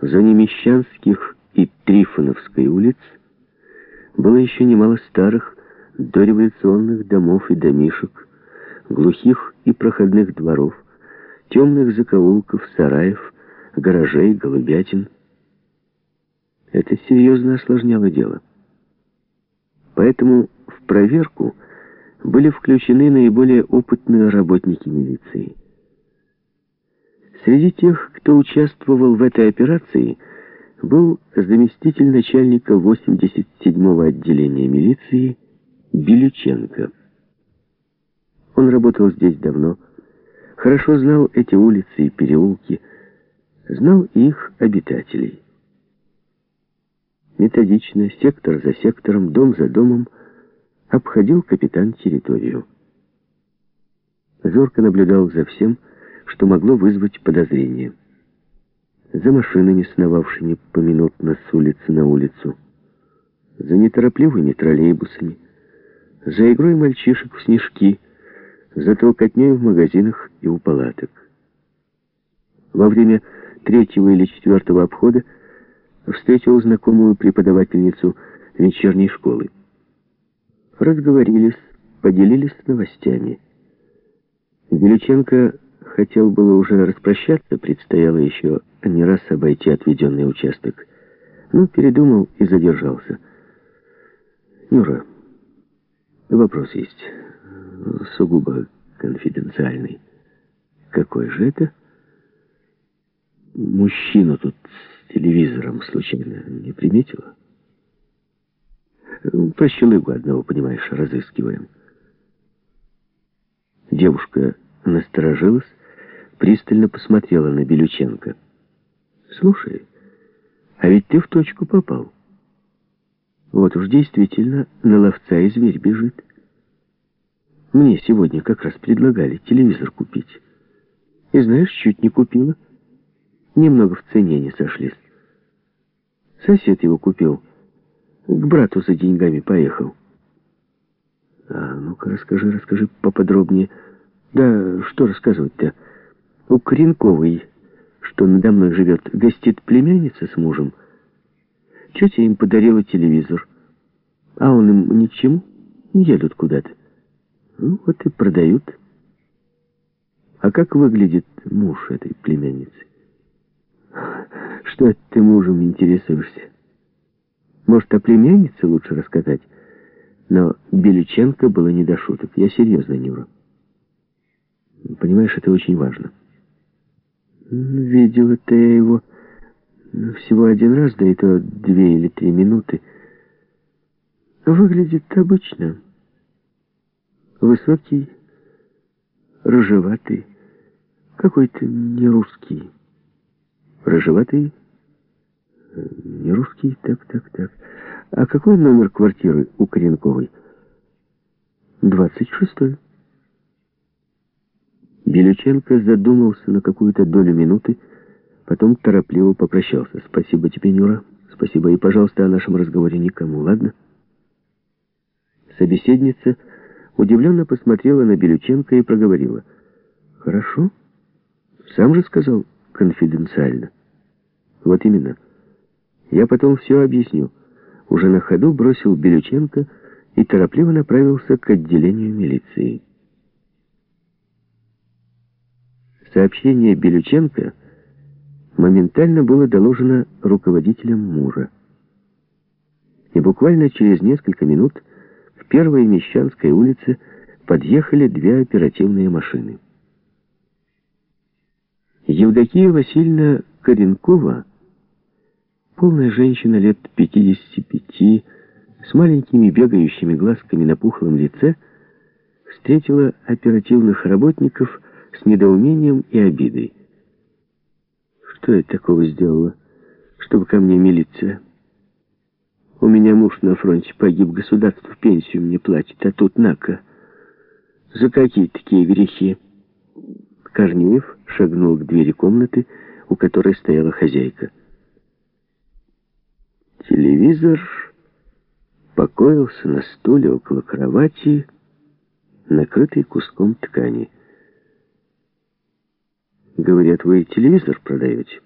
В зоне Мещанских и Трифоновской улиц было еще немало старых дореволюционных домов и домишек, глухих и проходных дворов, темных закоулков, сараев, гаражей, голубятин. Это серьезно осложняло дело. Поэтому в проверку были включены наиболее опытные работники милиции. Среди тех, кто участвовал в этой операции, был заместитель начальника 87-го отделения милиции Белюченко. Он работал здесь давно, хорошо знал эти улицы и переулки, знал их обитателей. Методично, сектор за сектором, дом за домом, обходил капитан территорию. Зорко наблюдал за всем, что могло вызвать подозрение. За машинами, сновавшими поминутно с улицы на улицу, за неторопливыми троллейбусами, за игрой мальчишек в снежки, за толкотней в магазинах и у палаток. Во время третьего или четвертого обхода встретил знакомую преподавательницу вечерней школы. Разговорились, поделились новостями. Величенко хотел было уже распрощаться, предстояло еще не раз обойти отведенный участок, но передумал и задержался. «Нюра, вопрос есть, сугубо конфиденциальный. Какой же это?» «Мужчину тут с телевизором случайно не приметила?» «Прощелыгу одного, понимаешь, разыскиваем». Девушка насторожилась, пристально посмотрела на Белюченко. «Слушай, а ведь ты в точку попал. Вот уж действительно на ловца и зверь бежит. Мне сегодня как раз предлагали телевизор купить. И знаешь, чуть не купила. Немного в цене не сошлись. Сосед его купил. К брату за деньгами поехал. А ну-ка расскажи, расскажи поподробнее. Да что рассказывать-то? У Коренковой, что надо мной живет, гостит племянница с мужем. Тетя им подарила телевизор. А он им ни к чему, едут куда-то. Ну, вот и продают. А как выглядит муж этой племянницы? Что ты мужем интересуешься? Может, о племяннице лучше рассказать? Но Белюченко было не до шуток. Я серьезно, Нюра. Понимаешь, это очень важно. Видела ты его всего один раз, да и то две или три минуты. Выглядит обычно. Высокий, рыжеватый, какой-то не русский. Рыжеватый, не русский, так, так, так. А какой номер квартиры у Коренковой? Двадцать шестой. Белюченко задумался на какую-то долю минуты, потом торопливо попрощался. «Спасибо тебе, Нюра. Спасибо. И, пожалуйста, о нашем разговоре никому, ладно?» Собеседница удивленно посмотрела на Белюченко и проговорила. «Хорошо. Сам же сказал конфиденциально». «Вот именно. Я потом все объясню». Уже на ходу бросил Белюченко и торопливо направился к отделению милиции. Сообщение Белюченко моментально было доложено руководителям мужа. И буквально через несколько минут к первой Мещанской улице подъехали две оперативные машины. Евдокия Васильевна Коренкова, полная женщина лет 55, с маленькими бегающими глазками на пухлом лице, встретила оперативных работников с недоумением и обидой. Что я такого сделала, чтобы ко мне милиция? У меня муж на фронте погиб, государство пенсию мне платит, а тут нака. За какие такие грехи? Корнеев шагнул к двери комнаты, у которой стояла хозяйка. Телевизор покоился на стуле около кровати, накрытый куском ткани. Говорят, вы телевизор продаете?